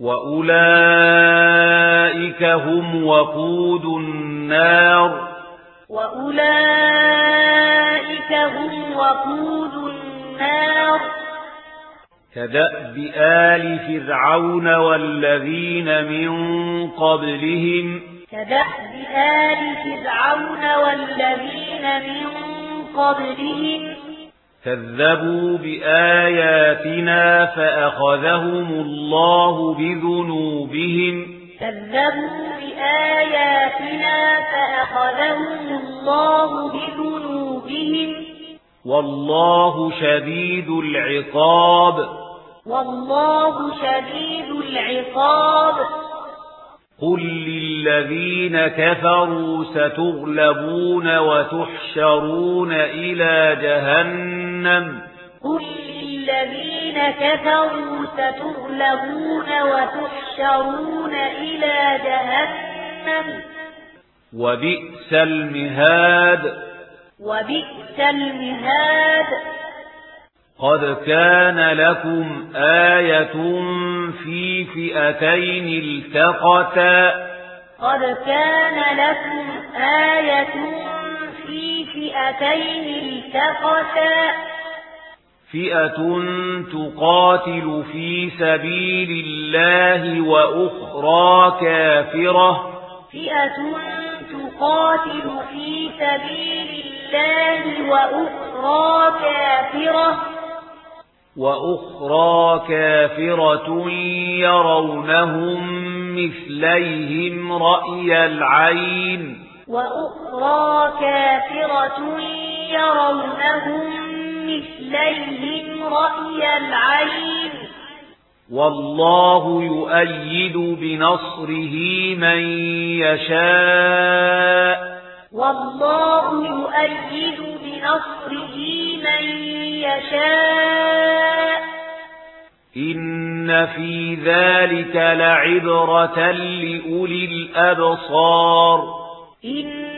وَأُولَئِكَ هُمْ وَقُودُ النَّارِ وَأُولَئِكَ هُمْ وَقُودُ النَّارِ كدأ بآل فِرْعَوْنَ وَالَّذِينَ مِنْ قَبْلِهِمْ كدأ بآل فِرْعَوْنَ وَالَّذِينَ مِنْ قَبْلِهِمْ كذبوا بآياتنا فأخذهم الله بذنوبهم كذبوا بآياتنا فأخذهم الله بذنوبهم والله شديد العقاب والله شديد العقاب قل للذين كفروا ستغلبون وتحشرون إلى جهنم جهنم. قل للذين كفروا ستغلبون وتحشرون إلى جهنم. وبئس المهاد. وبئس المهاد. قد كان لكم آية في فئتين التقتا. قد كان لكم آية في فئتين التقتا. فئة تقاتل في سبيل الله وأخرى كافرة فئة تقاتل في سبيل الله وأخرى كافرة وأخرى كافرة يرونهم مثليهم رأي العين وأخرى كافرة يرونهم مثليهم رأي العين. والله يؤيد بنصره من يشاء. والله يؤيد بنصره من يشاء. إن في ذلك لعبرة لأولي الأبصار. إن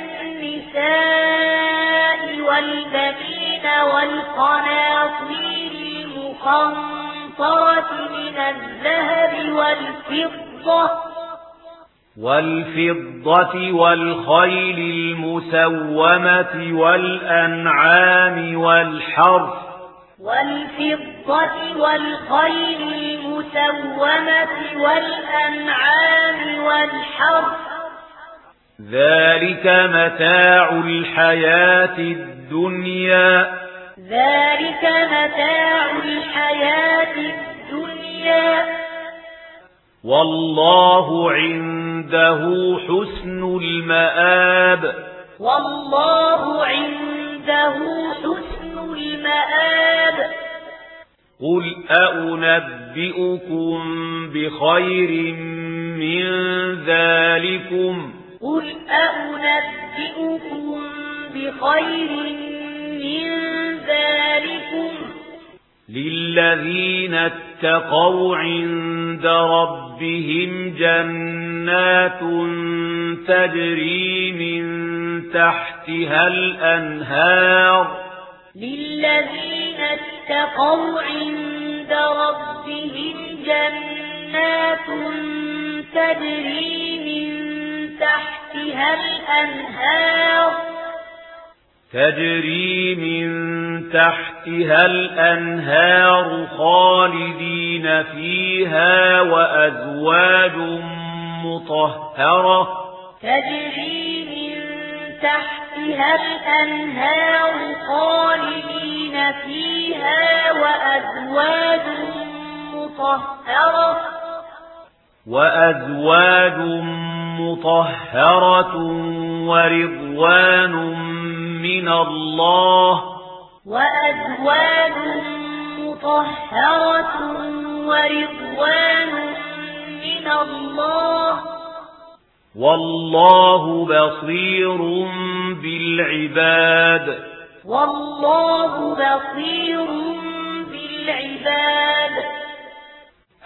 النساء والبنين والقناطير المقنطرة من الذهب والفضة والفضة والخيل المسومة والأنعام والحرف والفضة والخيل المسومة والأنعام والحرف ذلك متاع الحياة الدنيا ذلك متاع الحياة الدنيا والله عنده حسن المآب والله عنده حسن المآب قل أأنبئكم بخير من ذلكم قل أأنبئكم بخير من ذلكم للذين اتقوا عند ربهم جنات تجري من تحتها الأنهار للذين اتقوا عند ربهم جنات تجري من تحتها تحتها الأنهار. تجري من تحتها الأنهار خالدين فيها وأزواج مطهرة. تجري من تحتها الأنهار خالدين فيها وأزواج مطهرة. وأزواج مطهرة مطهرة ورضوان من الله وأزواج مطهرة ورضوان من الله والله بصير بالعباد والله بصير بالعباد